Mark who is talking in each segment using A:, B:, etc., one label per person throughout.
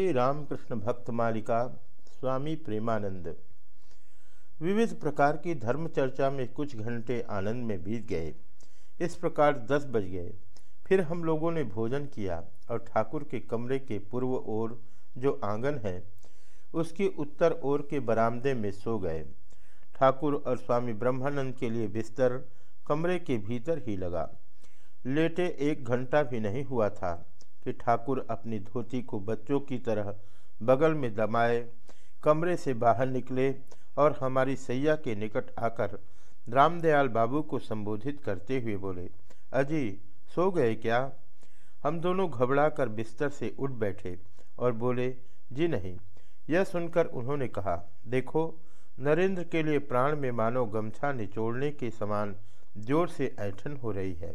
A: श्री रामकृष्ण भक्त मालिका स्वामी प्रेमानंद। विविध प्रकार की धर्म चर्चा में कुछ घंटे आनंद में बीत गए। इस प्रकार दस बज गए। फिर हम लोगों ने भोजन किया और ठाकुर के कमरे के पूर्व ओर जो आँगन है, उसकी उत्तर ओर के बरामदे में सो गए। ठाकुर और स्वामी ब्रह्मानंद के लिए बिस्तर कमरे के भीतर ही लगा। लेटे एक घंटा भी नहीं हुआ था। कि ठाकुर अपनी धोती को बच्चों की तरह बगल में दमाए कमरे से बाहर निकले और हमारी सैया के निकट आकर रामदयाल बाबू को संबोधित करते हुए बोले, अजी, सो गए क्या? हम दोनों घबरा कर बिस्तर से उठ बैठे और बोले, जी नहीं। यह सुनकर उन्होंने कहा, देखो, नरेंद्र के लिए प्राण में मानो गमछा निचोड़ने के समान ज़ोर से ऐठन हो रही है।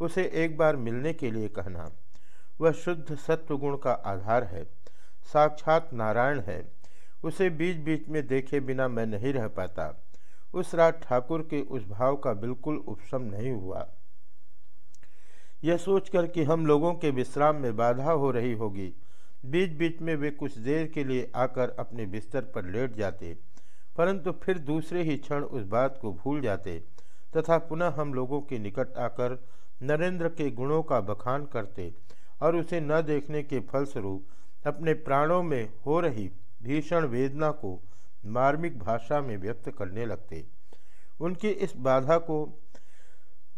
A: उसे एक बार मिलने के लिए कहना। वह शुद्ध सत्वगुण का आधार है, साक्षात नारायण है। उसे बीच बीच में देखे बिना मैं नहीं रह पाता। उस रात ठाकुर के उस भाव का बिल्कुल उपशम नहीं हुआ। यह सोचकर कि हम लोगों के विश्राम में बाधा हो रही होगी। बीच बीच में वे कुछ देर के लिए आकर अपने बिस्तर पर लेट जाते, परंतु फिर दूसरे ही क्षण उस बात को भूल जाते, तथा पुनः हम लोगों के निकट आकर नरेंद्र के गुणों का बखान करते और उसे न देखने के फलस्वरूप अपने प्राणों में हो रही भीषण वेदना को मार्मिक भाषा में व्यक्त करने लगते। उनकी इस बाधा को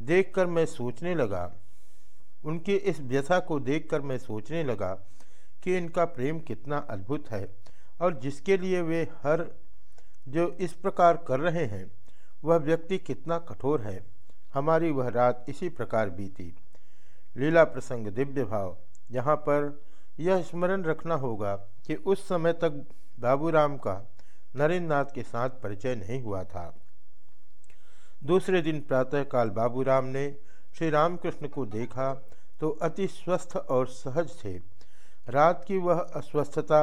A: देखकर मैं सोचने लगा। उनकी इस व्यथा को देखकर मैं सोचने लगा कि इनका प्रेम कितना अद्भुत है और जिसके लिए वे हर जो इस प्रकार कर रहे हैं, वह व्यक्ति कितना कठोर है। हमारी वह रात इसी प्रकार बीती। लीला प्रसंग दिव्य भाव यहाँ पर यह स्मरण रखना होगा कि उस समय तक बाबूराम का नरेंद्र के साथ परिचय नहीं हुआ था। दूसरे दिन प्रातःकाल बाबूराम ने श्री रामकृष्ण को देखा तो अति स्वस्थ और सहज थे। रात की वह अस्वस्थता,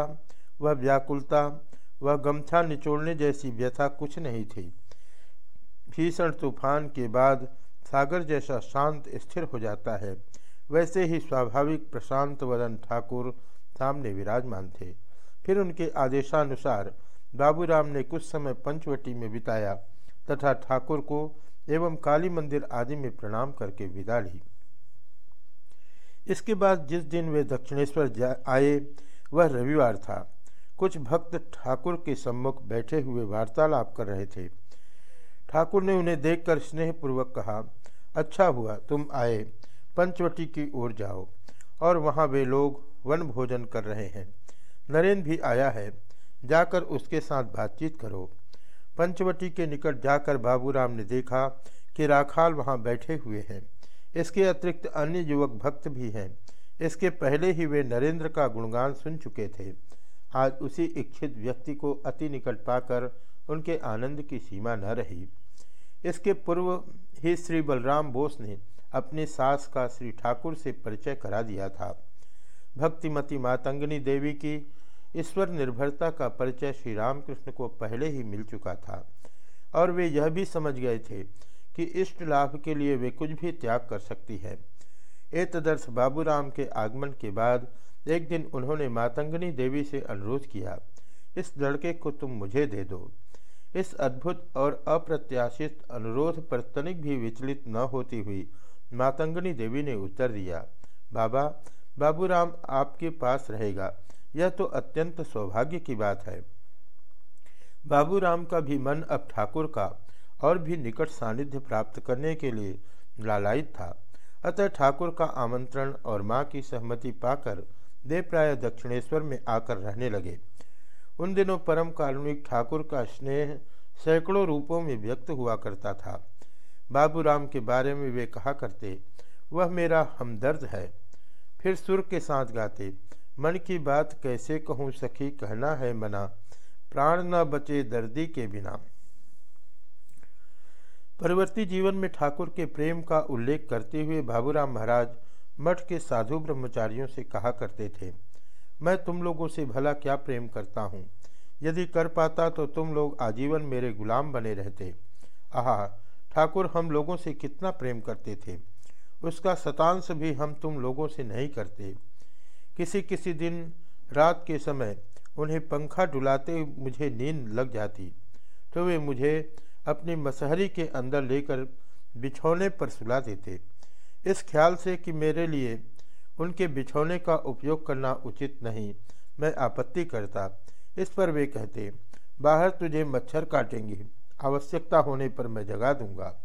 A: वह व्याकुलता, वह गमछा निचोड़ने जैसी व्यथा कुछ नहीं थी। भीषण तूफ़ान के बाद सागर जैसा शांत, स्थिर हो जाता है। वैसे ही स्वाभाविक प्रशांत वदन ठाकुर सामने विराजमान थे। फिर उनके आदेशानुसार बाबूराम ने कुछ समय पंचवटी में बिताया, तथा ठाकुर को एवं काली मंदिर आदि में प्रणाम करके विदा ली। इसके बाद जिस दिन वे दक्षिणेश्वर आए, वह रविवार था। कुछ भक्त ठाकुर के सम्मुख बैठे हुए वार्तालाप कर रहे थे। ठाकुर ने उन्हें देखकर स्नेहपूर्वक कहा अच्छा हुआ, तुम आए। पंचवटी की ओर जाओ, और वहाँ वे लोग वन भोजन कर रहे हैं। नरेंद्र भी आया है, जाकर उसके साथ बातचीत करो। पंचवटी के निकट जाकर बाबूराम ने देखा कि राखाल वहाँ बैठे हुए हैं। इसके अतिरिक्त अन्य युवक भक्त भी हैं। इसके पहले ही वे नरेंद्र का गुणगान सुन चुके थे। आज उसी इच्छित व्यक्ति को अति निकट पाकर उनके आनंद की सीमा न रही। इसके पूर्व ही श्री बलराम बोस ने अपनी सास का श्री ठाकुर से परिचय करा दिया था। भक्तिमती मातंगनी देवी की ईश्वर निर्भरता का परिचय श्री रामकृष्ण को पहले ही मिल चुका था और वे यह भी समझ गए थे कि इष्ट लाभ के लिए वे कुछ भी त्याग कर सकती है। एतदर्श बाबूराम के आगमन के बाद एक दिन उन्होंने मातंगनी देवी से अनुरोध किया, इस लड़के को तुम मुझे दे दो। इस अद्भुत और अप्रत्याशित अनुरोध पर तनिक भी विचलित न होती हुई मातंगनी देवी ने उत्तर दिया, बाबा, बाबूराम आपके पास रहेगा। यह तो अत्यंत सौभाग्य की बात है। बाबूराम का भी मन अब ठाकुर का और भी निकट सानिध्य प्राप्त करने के लिए लालायित था। अतः ठाकुर का आमंत्रण और माँ की सहमति पाकर वे प्राय दक्षिणेश्वर में आकर रहने लगे। उन दिनों परम कारुणिक ठाकुर का स्नेह सैकड़ों रूपों में व्यक्त हुआ करता था। बाबूराम के बारे में वे कहा करते, वह मेरा हमदर्द है। फिर सुर के साथ गाते, मन की बात कैसे कहूँ सखी, कहना है मना। प्राण न बचे दर्दी के बिना। परवर्ती जीवन में ठाकुर के प्रेम का उल्लेख करते हुए बाबूराम महाराज मठ के साधु ब्रह्मचारियों से कहा करते थे मैं तुम लोगों से भला क्या प्रेम करता हूँ? यदि कर पाता तो तुम लोग आजीवन मेरे गुलाम बने रहते। आह, ठाकुर, हम लोगों से कितना प्रेम करते थे। उसका शतांश भी हम तुम लोगों से नहीं करते। किसी किसी दिन रात के समय उन्हें पंखा डुलाते मुझे नींद लग जाती तो वे मुझे अपनी मसहरी के अंदर लेकर बिछौने पर सुला देते। इस ख्याल से कि मेरे लिए उनके बिछौने का उपयोग करना उचित नहीं। मैं आपत्ति करता। इस पर वे कहते, बाहर तुझे मच्छर काटेंगे। आवश्यकता होने पर मैं जगा दूँगा।